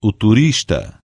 o turista